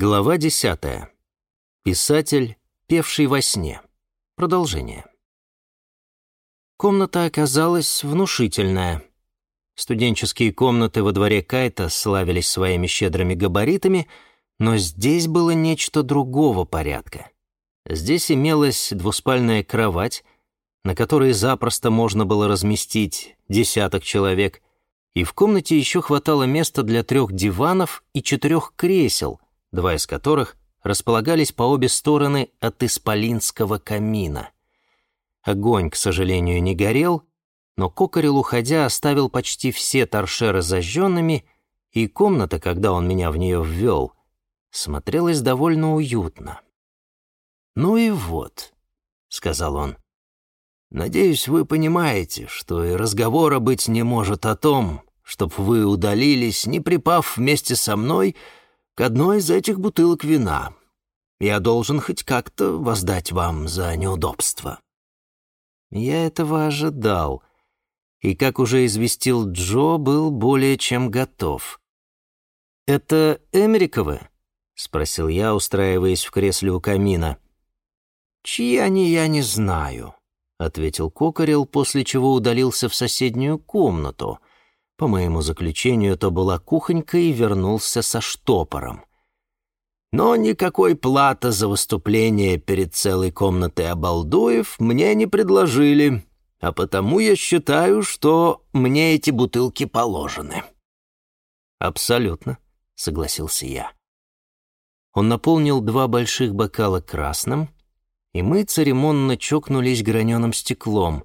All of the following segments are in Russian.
Глава десятая. Писатель, певший во сне. Продолжение. Комната оказалась внушительная. Студенческие комнаты во дворе Кайта славились своими щедрыми габаритами, но здесь было нечто другого порядка. Здесь имелась двуспальная кровать, на которой запросто можно было разместить десяток человек, и в комнате еще хватало места для трех диванов и четырех кресел — два из которых располагались по обе стороны от исполинского камина. Огонь, к сожалению, не горел, но Кокорел, уходя, оставил почти все торшеры зажженными, и комната, когда он меня в нее ввел, смотрелась довольно уютно. «Ну и вот», — сказал он, — «надеюсь, вы понимаете, что и разговора быть не может о том, чтоб вы удалились, не припав вместе со мной — к одной из этих бутылок вина. Я должен хоть как-то воздать вам за неудобство». Я этого ожидал, и, как уже известил Джо, был более чем готов. «Это Эмериковы?» — спросил я, устраиваясь в кресле у камина. «Чьи они, я не знаю», — ответил Кокорел, после чего удалился в соседнюю комнату — по моему заключению, это была кухонька и вернулся со штопором. Но никакой платы за выступление перед целой комнатой обалдуев мне не предложили, а потому я считаю, что мне эти бутылки положены. «Абсолютно», — согласился я. Он наполнил два больших бокала красным, и мы церемонно чокнулись граненым стеклом,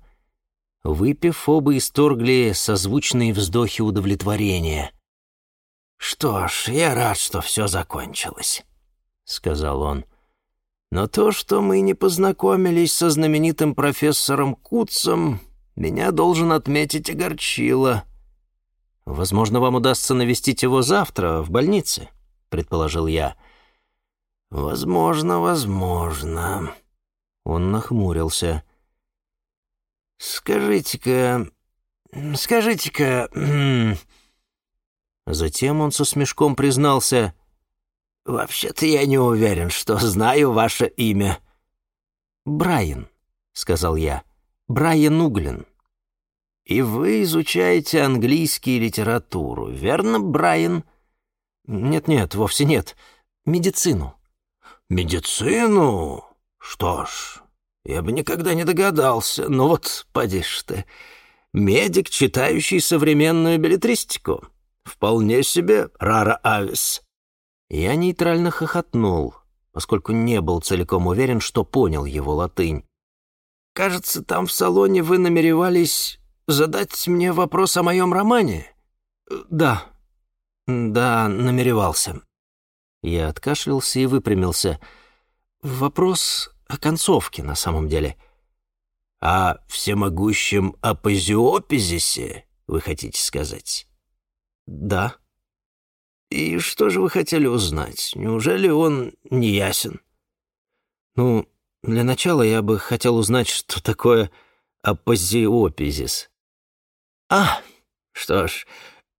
Выпив, оба исторгли созвучные вздохи удовлетворения. «Что ж, я рад, что все закончилось», — сказал он. «Но то, что мы не познакомились со знаменитым профессором Куцем, меня, должен отметить, огорчило». «Возможно, вам удастся навестить его завтра в больнице», — предположил я. «Возможно, возможно». Он нахмурился. «Скажите-ка... Скажите-ка...» Затем он со смешком признался. «Вообще-то я не уверен, что знаю ваше имя». «Брайан», — сказал я. «Брайан Углин». «И вы изучаете английский литературу, верно, Брайан?» «Нет-нет, вовсе нет. Медицину». «Медицину? Что ж, я бы никогда не догадался. Ну вот, поди ты. Медик, читающий современную билетристику. Вполне себе рара авис. Я нейтрально хохотнул, поскольку не был целиком уверен, что понял его латынь. «Кажется, там в салоне вы намеревались задать мне вопрос о моем романе?» «Да, да, намеревался». Я откашлялся и выпрямился. «Вопрос о концовке на самом деле. О всемогущем апозиопизисе, вы хотите сказать? Да. И что же вы хотели узнать? Неужели он не ясен? Ну, для начала я бы хотел узнать, что такое апозиопизис. А, что ж,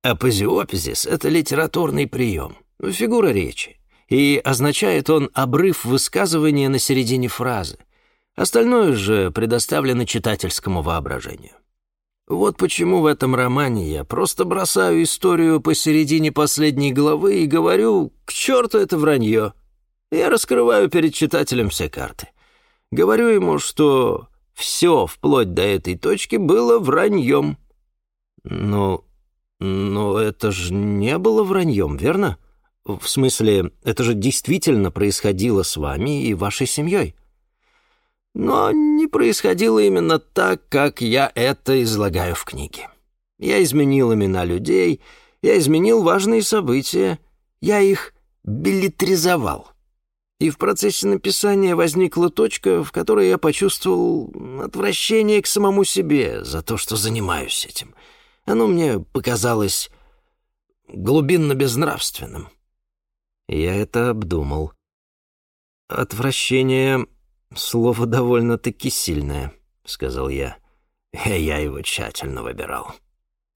апозиопизис — это литературный прием, фигура речи и означает он обрыв высказывания на середине фразы. Остальное же предоставлено читательскому воображению. Вот почему в этом романе я просто бросаю историю посередине последней главы и говорю «к черту это вранье». Я раскрываю перед читателем все карты. Говорю ему, что все вплоть до этой точки было враньем. Но, но это же не было враньем, верно? В смысле, это же действительно происходило с вами и вашей семьей. Но не происходило именно так, как я это излагаю в книге. Я изменил имена людей, я изменил важные события, я их билетризовал. И в процессе написания возникла точка, в которой я почувствовал отвращение к самому себе за то, что занимаюсь этим. Оно мне показалось глубинно безнравственным. Я это обдумал. «Отвращение — слово довольно-таки сильное», — сказал я. Я его тщательно выбирал.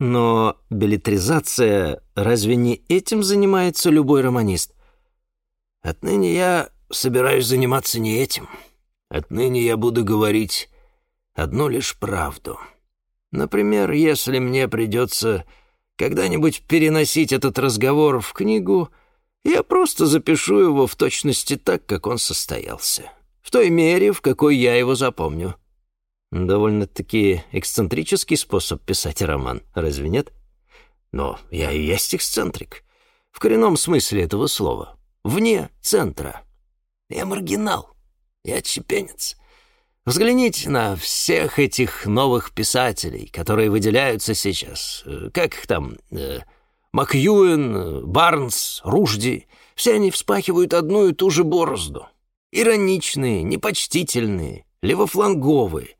Но билетризация, разве не этим занимается любой романист? Отныне я собираюсь заниматься не этим. Отныне я буду говорить одну лишь правду. Например, если мне придется когда-нибудь переносить этот разговор в книгу, я просто запишу его в точности так, как он состоялся. В той мере, в какой я его запомню. Довольно-таки эксцентрический способ писать роман, разве нет? Но я и есть эксцентрик. В коренном смысле этого слова. Вне центра. Я маргинал. Я чепенец. Взгляните на всех этих новых писателей, которые выделяются сейчас. Как их там? Макьюэн, Барнс, Ружди. Все они вспахивают одну и ту же борозду. Ироничные, непочтительные, левофланговые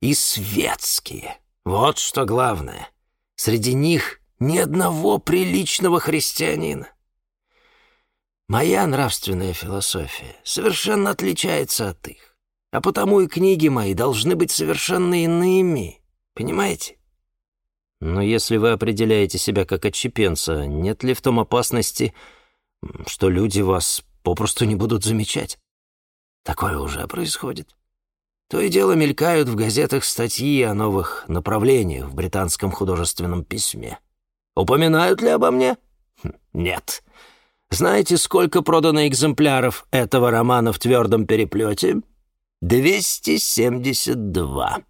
и светские. Вот что главное. Среди них ни одного приличного христианина. Моя нравственная философия совершенно отличается от их, а потому и книги мои должны быть совершенно иными, понимаете? Но если вы определяете себя как отщепенца, нет ли в том опасности, что люди вас попросту не будут замечать? Такое уже происходит. То и дело мелькают в газетах статьи о новых направлениях в британском художественном письме. Упоминают ли обо мне? Хм, нет. Знаете, сколько продано экземпляров этого романа в твердом переплете? 272.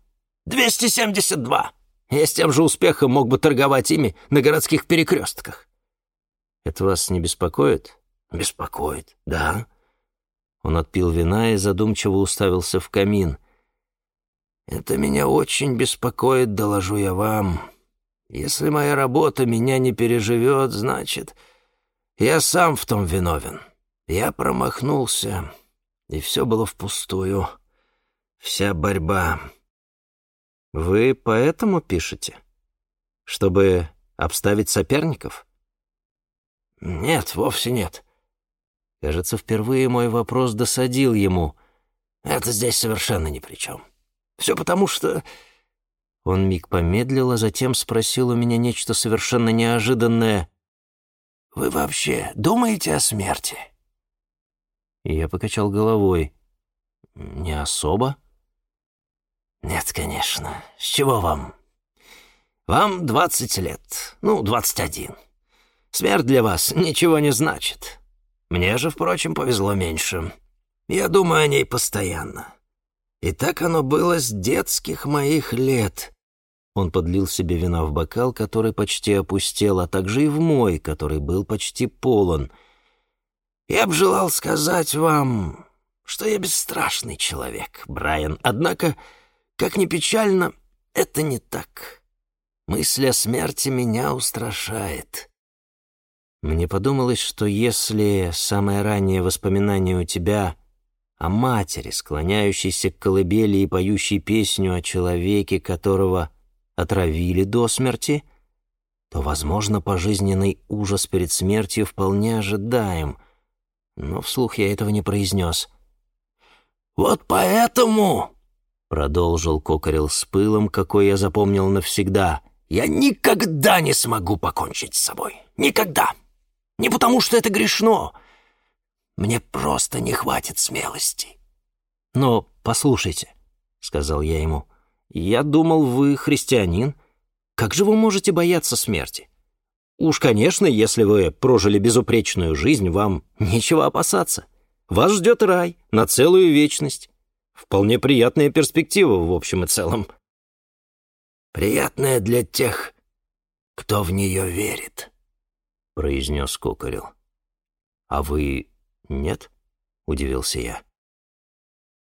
272! Я с тем же успехом мог бы торговать ими на городских перекрестках. Это вас не беспокоит? Беспокоит, да. Он отпил вина и задумчиво уставился в камин. Это меня очень беспокоит, доложу я вам. Если моя работа меня не переживет, значит, я сам в том виновен. Я промахнулся, и все было впустую. Вся борьба. Вы поэтому пишете? Чтобы обставить соперников? Нет, вовсе нет. Кажется, впервые мой вопрос досадил ему. Это здесь совершенно ни при чем. Все потому, что он миг помедлил, а затем спросил у меня нечто совершенно неожиданное. «Вы вообще думаете о смерти?» Я покачал головой. «Не особо?» «Нет, конечно. С чего вам? Вам двадцать лет. Ну, двадцать один. Смерть для вас ничего не значит. Мне же, впрочем, повезло меньше. Я думаю о ней постоянно. И так оно было с детских моих лет. Он подлил себе вина в бокал, который почти опустел, а также и в мой, который был почти полон. «Я б желал сказать вам, что я бесстрашный человек, Брайан. Однако, как ни печально, это не так. Мысль о смерти меня устрашает». Мне подумалось, что если самое раннее воспоминание у тебя о матери, склоняющейся к колыбели и поющей песню о человеке, которого отравили до смерти, то, возможно, пожизненный ужас перед смертью вполне ожидаем. Но вслух я этого не произнес. «Вот поэтому», — продолжил Кокорил с пылом, какой я запомнил навсегда, «я никогда не смогу покончить с собой. Никогда. Не потому, что это грешно. Мне просто не хватит смелости». «Но послушайте», — сказал я ему, — «Я думал, вы христианин. Как же вы можете бояться смерти? Уж, конечно, если вы прожили безупречную жизнь, вам нечего опасаться. Вас ждет рай на целую вечность. Вполне приятная перспектива в общем и целом». «Приятная для тех, кто в нее верит», — произнес Кокорил. «А вы нет?» — удивился я.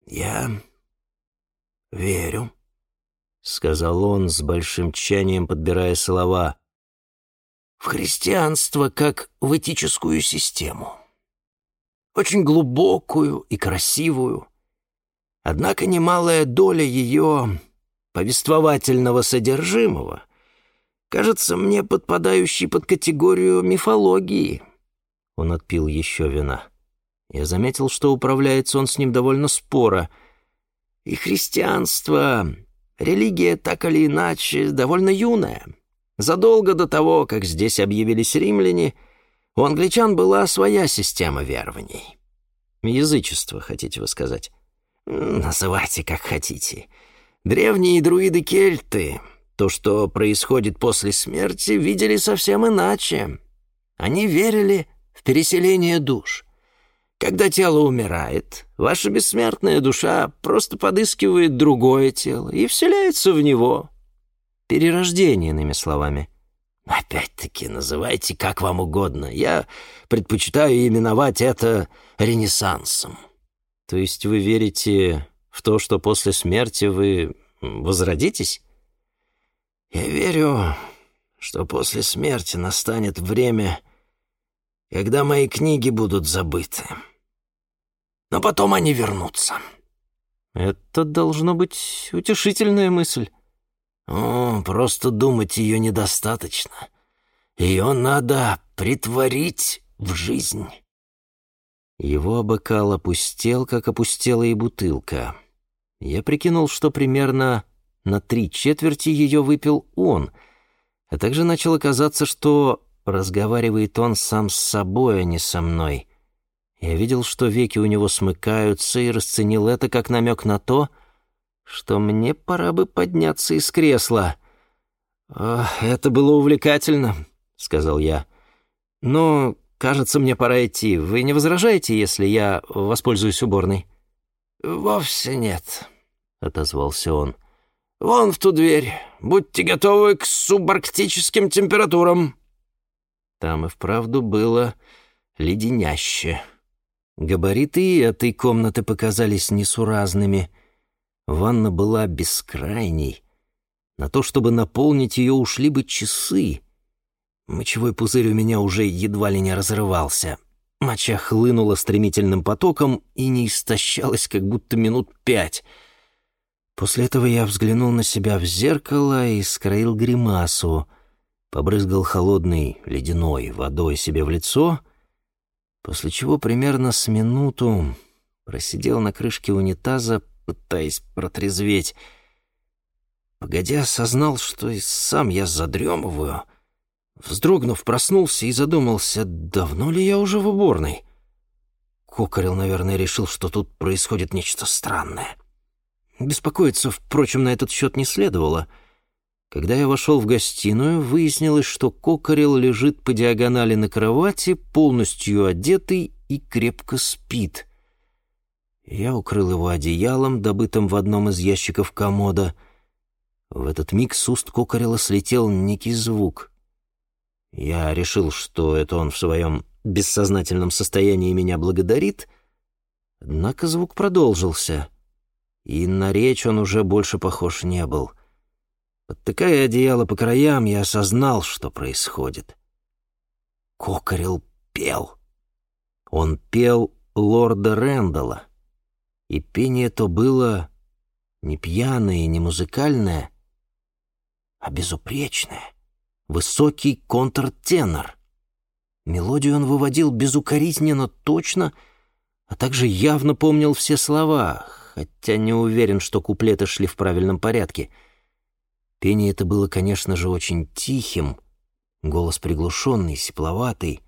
«Я верю», — сказал он с большим тщанием, подбирая слова. «В христианство как в этическую систему. Очень глубокую и красивую. Однако немалая доля ее повествовательного содержимого кажется мне подпадающей под категорию мифологии». Он отпил еще вина. Я заметил, что управляется он с ним довольно споро. «И христианство Религия, так или иначе, довольно юная. Задолго до того, как здесь объявились римляне, У англичан была своя система верований. Язычество, хотите вы сказать? Называйте как хотите. Древние друиды-кельты, то, что происходит после смерти, видели совсем иначе. Они верили в переселение душ. Когда тело умирает, ваша бессмертная душа просто подыскивает другое тело и вселяется в него. Перерождение, иными словами. Опять-таки, называйте как вам угодно. Я предпочитаю именовать это Ренессансом. То есть вы верите в то, что после смерти вы возродитесь? Я верю, что после смерти настанет время, когда мои книги будут забыты. Но потом они вернутся. Это должно быть утешительная мысль. О, просто думать ее недостаточно. Ее надо притворить в жизнь. Его бокал опустел, как опустела и бутылка. Я прикинул, что примерно на три четверти ее выпил он, а также начало казаться, что разговаривает он сам с собой, а не со мной. Я видел, что веки у него смыкаются, и расценил это как намек на то, что мне пора бы подняться из кресла. «Это было увлекательно», — сказал я. «Но, кажется, мне пора идти. Вы не возражаете, если я воспользуюсь уборной?» «Вовсе нет», — отозвался он. «Вон в ту дверь. Будьте готовы к субарктическим температурам». Там и вправду было леденяще. Габариты этой комнаты показались несуразными. Ванна была бескрайней. На то, чтобы наполнить ее, ушли бы часы. Мочевой пузырь у меня уже едва ли не разрывался. Моча хлынула стремительным потоком и не истощалась, как будто минут пять. После этого я взглянул на себя в зеркало и скроил гримасу, побрызгал холодной ледяной водой себе в лицо, после чего примерно с минуту просидел на крышке унитаза, пытаясь протрезветь. Погодя, осознал, что и сам я задремываю — Вздрогнув, проснулся и задумался, давно ли я уже в уборной. Кокорил, наверное, решил, что тут происходит нечто странное. Беспокоиться, впрочем, на этот счет не следовало. Когда я вошел в гостиную, выяснилось, что Кокорил лежит по диагонали на кровати, полностью одетый и крепко спит. Я укрыл его одеялом, добытым в одном из ящиков комода. В этот миг с уст Кокорила слетел некий звук — я решил, что это он в своем бессознательном состоянии меня благодарит, однако звук продолжился, и на речь он уже больше похож не был. Подтыкая одеяло по краям, я осознал, что происходит. Кокорил пел. Он пел лорда Рэндалла, и пение то было не пьяное и не музыкальное, а безупречное высокий контртенор. Мелодию он выводил безукоризненно точно, а также явно помнил все слова, хотя не уверен, что куплеты шли в правильном порядке. Пение это было, конечно же, очень тихим, голос приглушенный, сепловатый,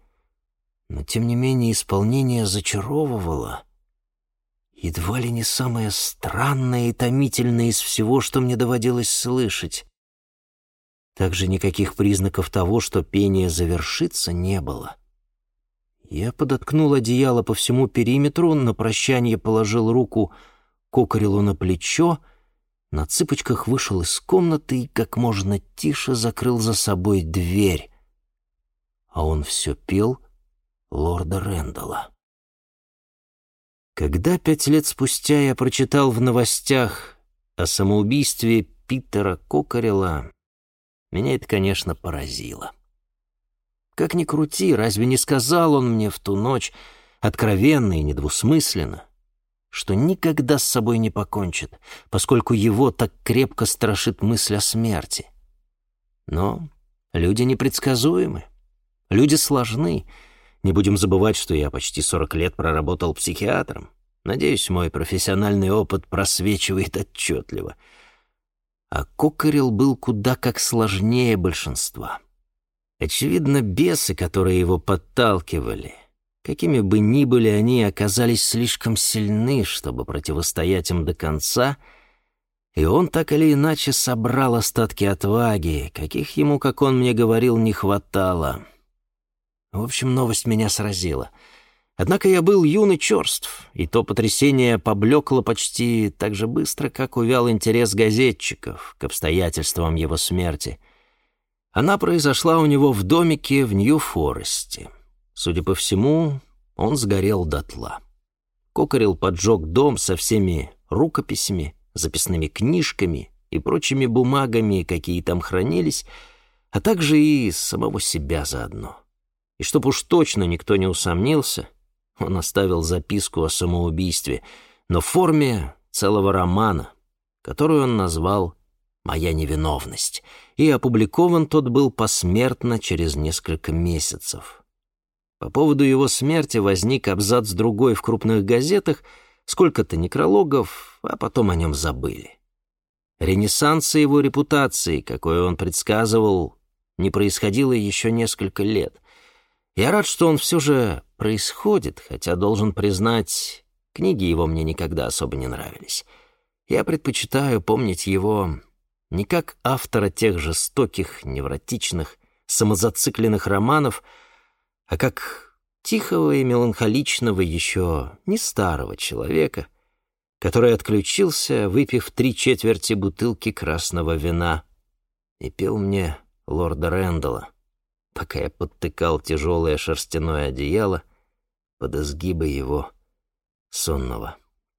но, тем не менее, исполнение зачаровывало. Едва ли не самое странное и томительное из всего, что мне доводилось слышать. Также никаких признаков того, что пение завершится, не было. Я подоткнул одеяло по всему периметру, на прощание положил руку Кокорилу на плечо, на цыпочках вышел из комнаты и как можно тише закрыл за собой дверь. А он все пел лорда Рэндалла. Когда пять лет спустя я прочитал в новостях о самоубийстве Питера Кокорила, меня это, конечно, поразило. Как ни крути, разве не сказал он мне в ту ночь, откровенно и недвусмысленно, что никогда с собой не покончит, поскольку его так крепко страшит мысль о смерти. Но люди непредсказуемы, люди сложны. Не будем забывать, что я почти 40 лет проработал психиатром. Надеюсь, мой профессиональный опыт просвечивает отчетливо — а Кокорил был куда как сложнее большинства. Очевидно, бесы, которые его подталкивали, какими бы ни были они, оказались слишком сильны, чтобы противостоять им до конца, и он так или иначе собрал остатки отваги, каких ему, как он мне говорил, не хватало. В общем, новость меня сразила. Однако я был юный черств, и то потрясение поблекло почти так же быстро, как увял интерес газетчиков к обстоятельствам его смерти — она произошла у него в домике в Нью-Форесте. Судя по всему, он сгорел дотла. Кокорил поджег дом со всеми рукописями, записными книжками и прочими бумагами, какие там хранились, а также и самого себя заодно. И чтоб уж точно никто не усомнился, он оставил записку о самоубийстве, но в форме целого романа, которую он назвал «Моя невиновность», и опубликован тот был посмертно через несколько месяцев. По поводу его смерти возник абзац другой в крупных газетах, сколько-то некрологов, а потом о нем забыли. Ренессанса его репутации, какой он предсказывал, не происходило еще несколько лет. Я рад, что он все же происходит, хотя должен признать, книги его мне никогда особо не нравились. Я предпочитаю помнить его не как автора тех жестоких, невротичных, самозацикленных романов, а как тихого и меланхоличного еще не старого человека, который отключился, выпив три четверти бутылки красного вина, и пел мне лорда Рэндалла, пока я подтыкал тяжелое шерстяное одеяло под изгибы его сонного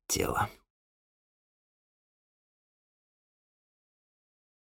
тела.